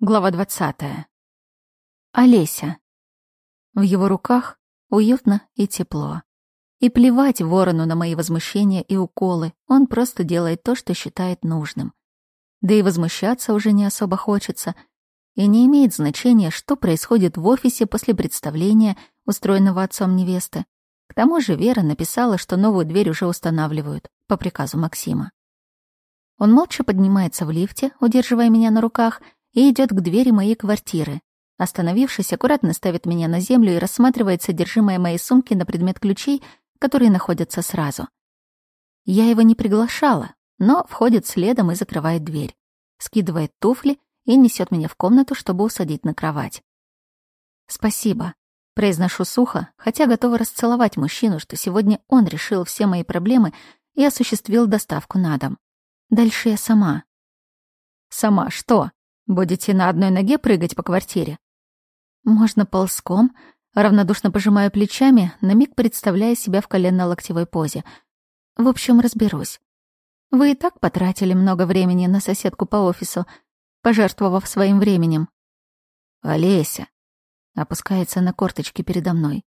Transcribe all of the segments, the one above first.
Глава двадцатая. Олеся. В его руках уютно и тепло. И плевать ворону на мои возмущения и уколы, он просто делает то, что считает нужным. Да и возмущаться уже не особо хочется, и не имеет значения, что происходит в офисе после представления, устроенного отцом невесты. К тому же Вера написала, что новую дверь уже устанавливают, по приказу Максима. Он молча поднимается в лифте, удерживая меня на руках — и идет к двери моей квартиры. Остановившись, аккуратно ставит меня на землю и рассматривает содержимое моей сумки на предмет ключей, которые находятся сразу. Я его не приглашала, но входит следом и закрывает дверь. Скидывает туфли и несет меня в комнату, чтобы усадить на кровать. «Спасибо», — произношу сухо, хотя готова расцеловать мужчину, что сегодня он решил все мои проблемы и осуществил доставку на дом. Дальше я сама. «Сама что?» Будете на одной ноге прыгать по квартире? Можно ползком, равнодушно пожимая плечами, на миг представляя себя в коленно-локтевой позе. В общем, разберусь. Вы и так потратили много времени на соседку по офису, пожертвовав своим временем. Олеся опускается на корточки передо мной.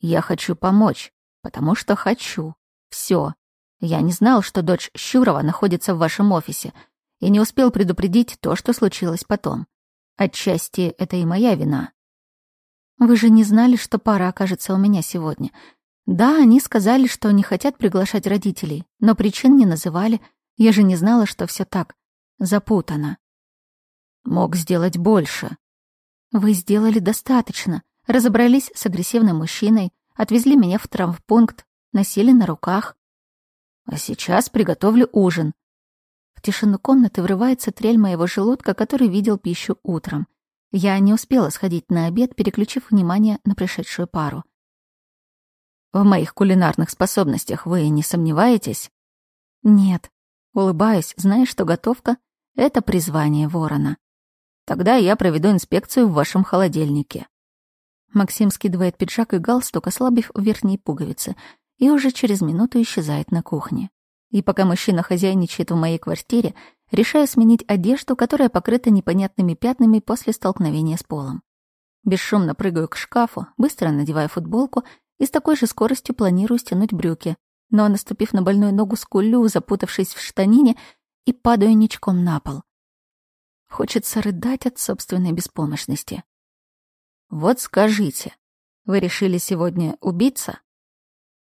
Я хочу помочь, потому что хочу. Все. Я не знал, что дочь Щурова находится в вашем офисе — и не успел предупредить то, что случилось потом. Отчасти это и моя вина. Вы же не знали, что пара окажется у меня сегодня. Да, они сказали, что не хотят приглашать родителей, но причин не называли. Я же не знала, что все так запутано. Мог сделать больше. Вы сделали достаточно. Разобрались с агрессивным мужчиной, отвезли меня в травмпункт, носили на руках. А сейчас приготовлю ужин. В тишину комнаты врывается трель моего желудка, который видел пищу утром. Я не успела сходить на обед, переключив внимание на пришедшую пару. «В моих кулинарных способностях вы не сомневаетесь?» «Нет». Улыбаюсь, зная, что готовка — это призвание ворона. «Тогда я проведу инспекцию в вашем холодильнике». Максим скидывает пиджак и галстук, ослабив верхние пуговицы, и уже через минуту исчезает на кухне. И пока мужчина хозяйничает в моей квартире, решаю сменить одежду, которая покрыта непонятными пятнами после столкновения с полом. Бесшумно прыгаю к шкафу, быстро надеваю футболку и с такой же скоростью планирую стянуть брюки, но, наступив на больную ногу, скулю, запутавшись в штанине, и падаю ничком на пол. Хочется рыдать от собственной беспомощности. «Вот скажите, вы решили сегодня убиться?»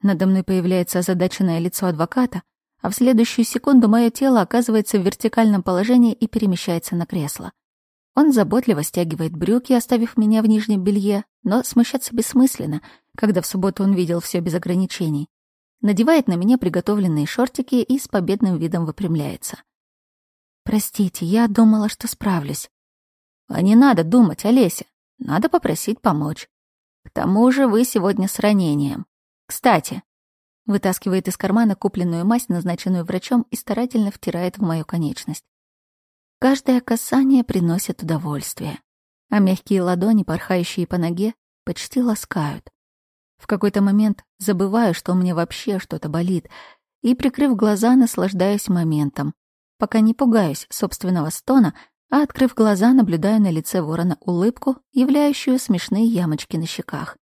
Надо мной появляется озадаченное лицо адвоката, а в следующую секунду мое тело оказывается в вертикальном положении и перемещается на кресло. Он заботливо стягивает брюки, оставив меня в нижнем белье, но смущаться бессмысленно, когда в субботу он видел все без ограничений. Надевает на меня приготовленные шортики и с победным видом выпрямляется. «Простите, я думала, что справлюсь». «А не надо думать, Олеся. Надо попросить помочь. К тому же вы сегодня с ранением. Кстати, Вытаскивает из кармана купленную мазь, назначенную врачом, и старательно втирает в мою конечность. Каждое касание приносит удовольствие, а мягкие ладони, порхающие по ноге, почти ласкают. В какой-то момент забываю, что меня вообще что-то болит, и, прикрыв глаза, наслаждаюсь моментом, пока не пугаюсь собственного стона, а, открыв глаза, наблюдаю на лице ворона улыбку, являющую смешные ямочки на щеках.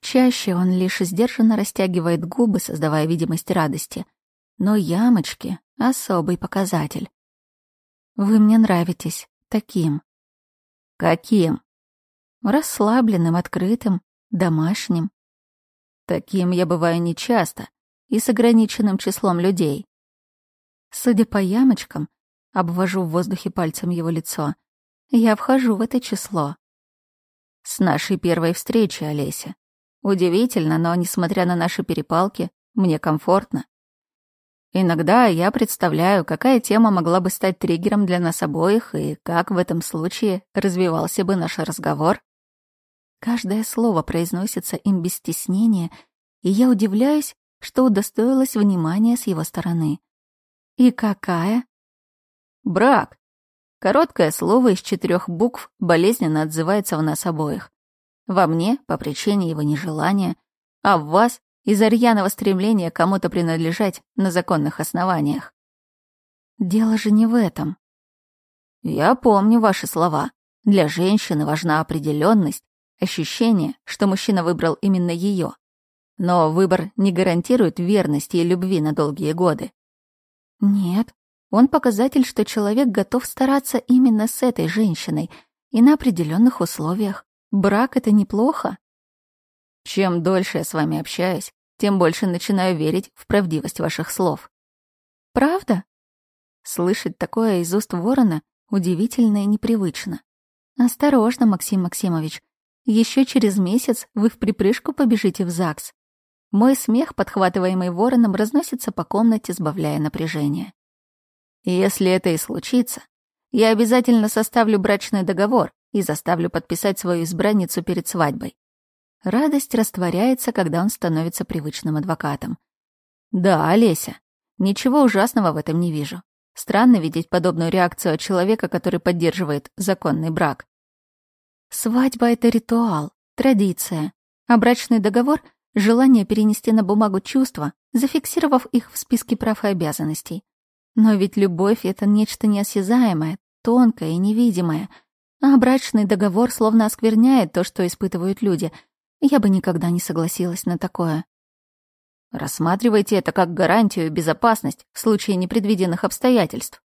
Чаще он лишь сдержанно растягивает губы, создавая видимость радости. Но ямочки — особый показатель. Вы мне нравитесь таким. Каким? Расслабленным, открытым, домашним. Таким я бываю нечасто и с ограниченным числом людей. Судя по ямочкам, обвожу в воздухе пальцем его лицо, я вхожу в это число. С нашей первой встречи, Олеся. Удивительно, но, несмотря на наши перепалки, мне комфортно. Иногда я представляю, какая тема могла бы стать триггером для нас обоих и как в этом случае развивался бы наш разговор. Каждое слово произносится им без стеснения, и я удивляюсь, что удостоилась внимания с его стороны. И какая? Брак. Короткое слово из четырех букв болезненно отзывается в нас обоих. Во мне по причине его нежелания, а в вас из-за рьяного стремления кому-то принадлежать на законных основаниях. Дело же не в этом. Я помню ваши слова. Для женщины важна определенность, ощущение, что мужчина выбрал именно ее. Но выбор не гарантирует верности и любви на долгие годы. Нет, он показатель, что человек готов стараться именно с этой женщиной и на определенных условиях. Брак — это неплохо. Чем дольше я с вами общаюсь, тем больше начинаю верить в правдивость ваших слов. Правда? Слышать такое из уст ворона удивительно и непривычно. Осторожно, Максим Максимович. Еще через месяц вы в припрыжку побежите в ЗАГС. Мой смех, подхватываемый вороном, разносится по комнате, сбавляя напряжение. Если это и случится, я обязательно составлю брачный договор и заставлю подписать свою избранницу перед свадьбой. Радость растворяется, когда он становится привычным адвокатом. Да, Олеся, ничего ужасного в этом не вижу. Странно видеть подобную реакцию от человека, который поддерживает законный брак. Свадьба — это ритуал, традиция, а брачный договор — желание перенести на бумагу чувства, зафиксировав их в списке прав и обязанностей. Но ведь любовь — это нечто неосязаемое, тонкое и невидимое, а брачный договор словно оскверняет то, что испытывают люди. Я бы никогда не согласилась на такое. Рассматривайте это как гарантию и безопасность в случае непредвиденных обстоятельств.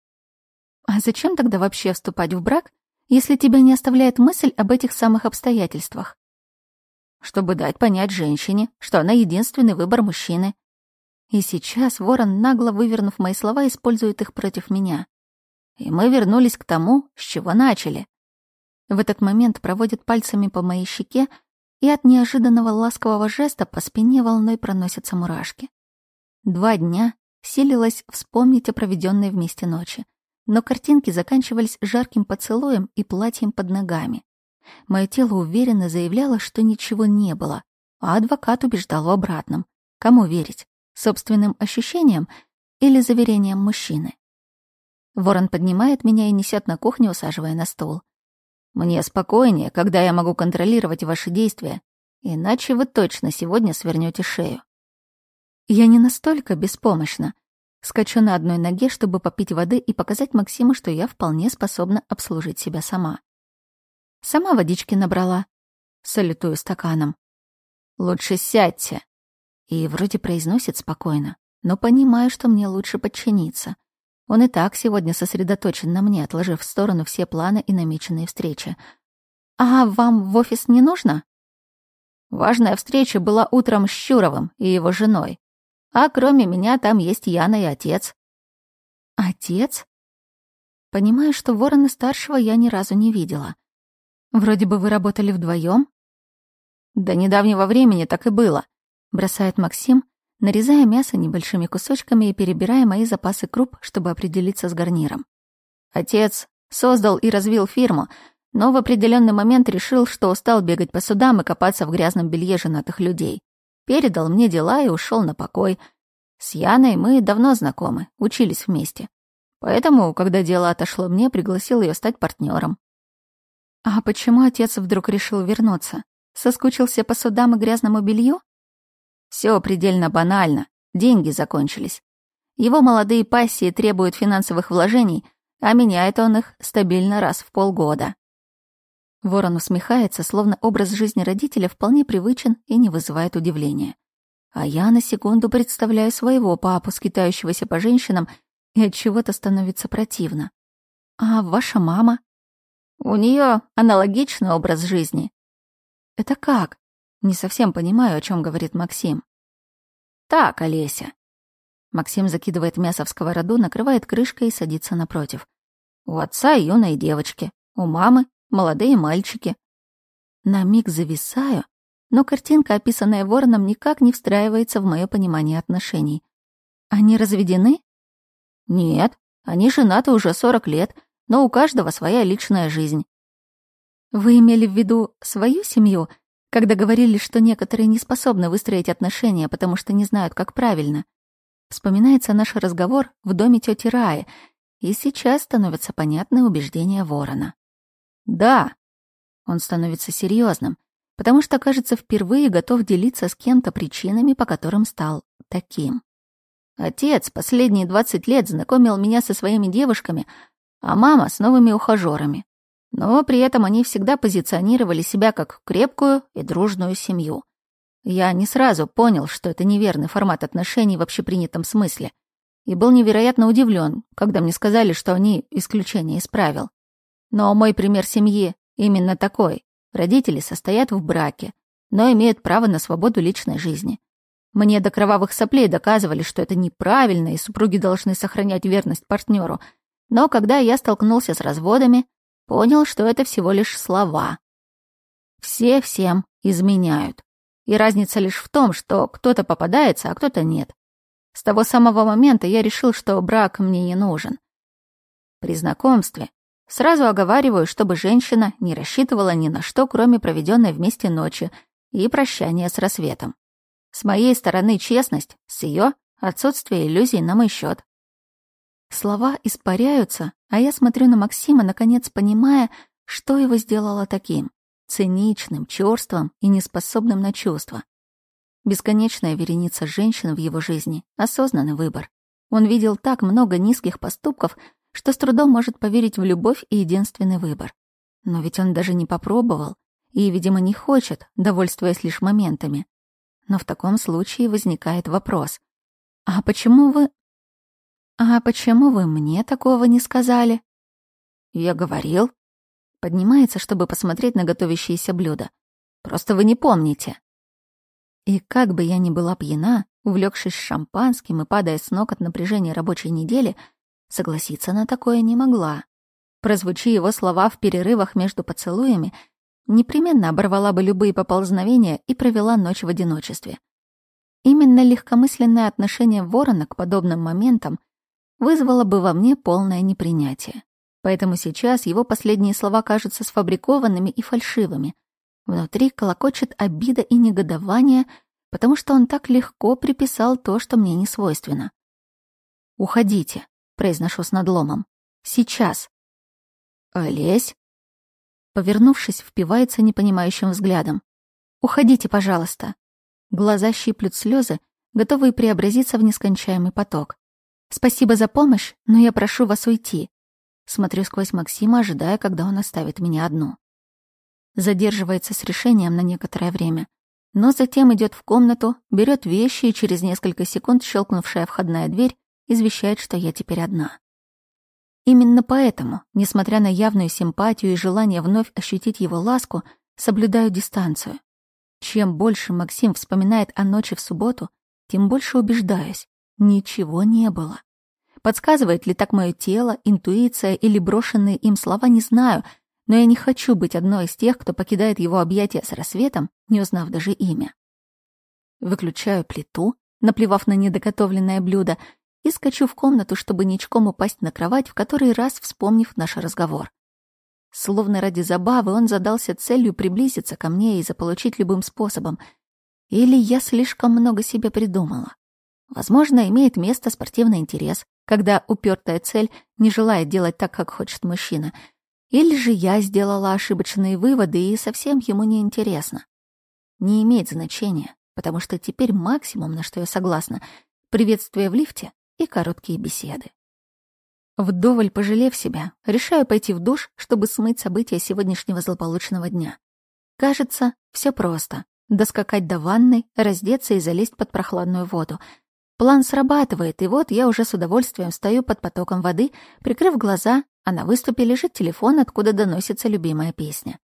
А зачем тогда вообще вступать в брак, если тебя не оставляет мысль об этих самых обстоятельствах? Чтобы дать понять женщине, что она единственный выбор мужчины. И сейчас ворон, нагло вывернув мои слова, использует их против меня. И мы вернулись к тому, с чего начали. В этот момент проводит пальцами по моей щеке, и от неожиданного ласкового жеста по спине волной проносятся мурашки. Два дня силилась вспомнить о проведенной вместе ночи, но картинки заканчивались жарким поцелуем и платьем под ногами. Мое тело уверенно заявляло, что ничего не было, а адвокат убеждал в обратном. Кому верить? Собственным ощущениям или заверениям мужчины? Ворон поднимает меня и несет на кухню, усаживая на стол. Мне спокойнее, когда я могу контролировать ваши действия, иначе вы точно сегодня свернете шею. Я не настолько беспомощна. Скачу на одной ноге, чтобы попить воды и показать Максиму, что я вполне способна обслужить себя сама. Сама водички набрала. Салютую стаканом. «Лучше сядьте». И вроде произносит спокойно, но понимаю, что мне лучше подчиниться. Он и так сегодня сосредоточен на мне, отложив в сторону все планы и намеченные встречи. «А вам в офис не нужно?» Важная встреча была утром с Щуровым и его женой. А кроме меня там есть Яна и отец. Отец? Понимаю, что Ворона-старшего я ни разу не видела. Вроде бы вы работали вдвоем. До недавнего времени так и было, бросает Максим, нарезая мясо небольшими кусочками и перебирая мои запасы круп, чтобы определиться с гарниром. Отец создал и развил фирму, но в определенный момент решил, что устал бегать по судам и копаться в грязном белье женатых людей. Передал мне дела и ушел на покой. С Яной мы давно знакомы, учились вместе. Поэтому, когда дело отошло мне, пригласил ее стать партнером. А почему отец вдруг решил вернуться? Соскучился по судам и грязному белью? Все предельно банально. Деньги закончились. Его молодые пассии требуют финансовых вложений, а меняет он их стабильно раз в полгода. Ворон усмехается, словно образ жизни родителя вполне привычен и не вызывает удивления. А я на секунду представляю своего папу, скитающегося по женщинам, и от чего-то становится противно. А ваша мама? У нее аналогичный образ жизни. Это как? Не совсем понимаю, о чем говорит Максим. Так, Олеся. Максим закидывает мясо в сковороду, накрывает крышкой и садится напротив. У отца юные девочки, у мамы молодые мальчики. На миг зависаю, но картинка, описанная вороном, никак не встраивается в мое понимание отношений. Они разведены? Нет, они женаты уже 40 лет, но у каждого своя личная жизнь. Вы имели в виду свою семью, когда говорили, что некоторые не способны выстроить отношения, потому что не знают, как правильно. Вспоминается наш разговор в доме тети Раи, и сейчас становятся понятны убеждения ворона. Да. Он становится серьезным, потому что, кажется, впервые готов делиться с кем-то причинами, по которым стал таким. Отец последние двадцать лет знакомил меня со своими девушками, а мама с новыми ухажерами. Но при этом они всегда позиционировали себя как крепкую и дружную семью. Я не сразу понял, что это неверный формат отношений в общепринятом смысле, и был невероятно удивлен, когда мне сказали, что они исключение из правил. Но мой пример семьи именно такой. Родители состоят в браке, но имеют право на свободу личной жизни. Мне до кровавых соплей доказывали, что это неправильно, и супруги должны сохранять верность партнеру. Но когда я столкнулся с разводами, понял, что это всего лишь слова. Все всем изменяют. И разница лишь в том, что кто-то попадается, а кто-то нет. С того самого момента я решил, что брак мне не нужен. При знакомстве сразу оговариваю, чтобы женщина не рассчитывала ни на что, кроме проведенной вместе ночи и прощания с рассветом. С моей стороны честность, с ее отсутствие иллюзий на мой счет. Слова испаряются, а я смотрю на Максима, наконец понимая, что его сделало таким — циничным, чёрствым и неспособным на чувства. Бесконечная вереница женщин в его жизни — осознанный выбор. Он видел так много низких поступков, что с трудом может поверить в любовь и единственный выбор. Но ведь он даже не попробовал и, видимо, не хочет, довольствуясь лишь моментами. Но в таком случае возникает вопрос. «А почему вы...» «А почему вы мне такого не сказали?» «Я говорил». Поднимается, чтобы посмотреть на готовящиеся блюда. «Просто вы не помните». И как бы я ни была пьяна, увлекшись шампанским и падая с ног от напряжения рабочей недели, согласиться на такое не могла. Прозвучи его слова в перерывах между поцелуями, непременно оборвала бы любые поползновения и провела ночь в одиночестве. Именно легкомысленное отношение ворона к подобным моментам вызвало бы во мне полное непринятие. Поэтому сейчас его последние слова кажутся сфабрикованными и фальшивыми, Внутри колокочет обида и негодование, потому что он так легко приписал то, что мне не свойственно. «Уходите», — произношу с надломом. «Сейчас». «Олесь?» Повернувшись, впивается непонимающим взглядом. «Уходите, пожалуйста». Глаза щиплют слезы, готовые преобразиться в нескончаемый поток. «Спасибо за помощь, но я прошу вас уйти». Смотрю сквозь Максима, ожидая, когда он оставит меня одну задерживается с решением на некоторое время, но затем идет в комнату, берет вещи и через несколько секунд щелкнувшая входная дверь извещает, что я теперь одна. Именно поэтому, несмотря на явную симпатию и желание вновь ощутить его ласку, соблюдаю дистанцию. Чем больше Максим вспоминает о ночи в субботу, тем больше убеждаюсь, ничего не было. Подсказывает ли так мое тело, интуиция или брошенные им слова, не знаю — но я не хочу быть одной из тех, кто покидает его объятия с рассветом, не узнав даже имя. Выключаю плиту, наплевав на недоготовленное блюдо, и скачу в комнату, чтобы ничком упасть на кровать, в который раз вспомнив наш разговор. Словно ради забавы он задался целью приблизиться ко мне и заполучить любым способом. Или я слишком много себе придумала. Возможно, имеет место спортивный интерес, когда упертая цель не желает делать так, как хочет мужчина — или же я сделала ошибочные выводы, и совсем ему не интересно. Не имеет значения, потому что теперь максимум, на что я согласна, приветствие в лифте и короткие беседы. Вдоволь пожалев себя, решаю пойти в душ, чтобы смыть события сегодняшнего злополучного дня. Кажется, все просто. Доскакать до ванной, раздеться и залезть под прохладную воду. План срабатывает, и вот я уже с удовольствием стою под потоком воды, прикрыв глаза а на выступе лежит телефон, откуда доносится любимая песня.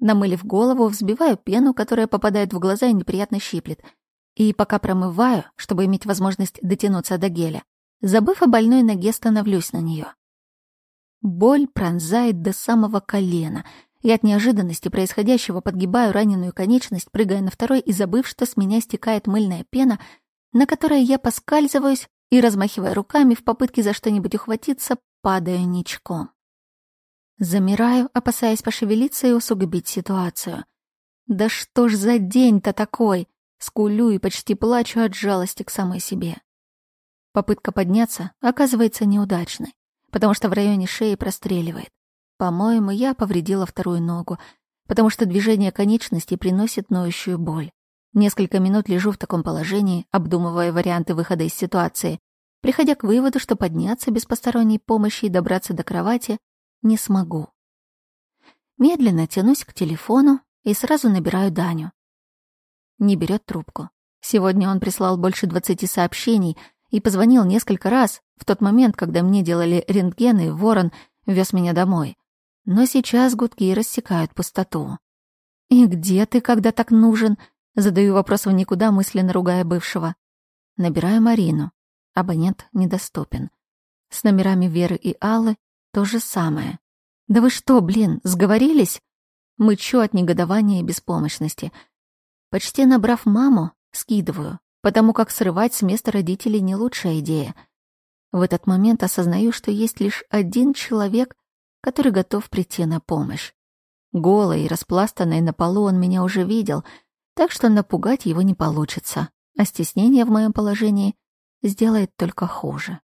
Намылив голову, взбиваю пену, которая попадает в глаза и неприятно щиплет. И пока промываю, чтобы иметь возможность дотянуться до геля, забыв о больной ноге, становлюсь на нее. Боль пронзает до самого колена, и от неожиданности происходящего подгибаю раненую конечность, прыгая на второй и забыв, что с меня стекает мыльная пена, на которой я поскальзываюсь и, размахивая руками в попытке за что-нибудь ухватиться, падаю ничком. Замираю, опасаясь пошевелиться и усугубить ситуацию. Да что ж за день-то такой? Скулю и почти плачу от жалости к самой себе. Попытка подняться оказывается неудачной, потому что в районе шеи простреливает. По-моему, я повредила вторую ногу, потому что движение конечностей приносит ноющую боль. Несколько минут лежу в таком положении, обдумывая варианты выхода из ситуации, приходя к выводу, что подняться без посторонней помощи и добраться до кровати не смогу. Медленно тянусь к телефону и сразу набираю Даню. Не берет трубку. Сегодня он прислал больше двадцати сообщений и позвонил несколько раз в тот момент, когда мне делали рентген и ворон вез меня домой. Но сейчас гудки рассекают пустоту. «И где ты, когда так нужен?» Задаю вопрос в никуда, мысленно ругая бывшего. Набираю Марину. Абонент недоступен. С номерами Веры и Аллы то же самое. «Да вы что, блин, сговорились?» Мычу от негодования и беспомощности. Почти набрав маму, скидываю, потому как срывать с места родителей не лучшая идея. В этот момент осознаю, что есть лишь один человек, который готов прийти на помощь. Голой и распластанной на полу он меня уже видел, так что напугать его не получится, а стеснение в моем положении сделает только хуже.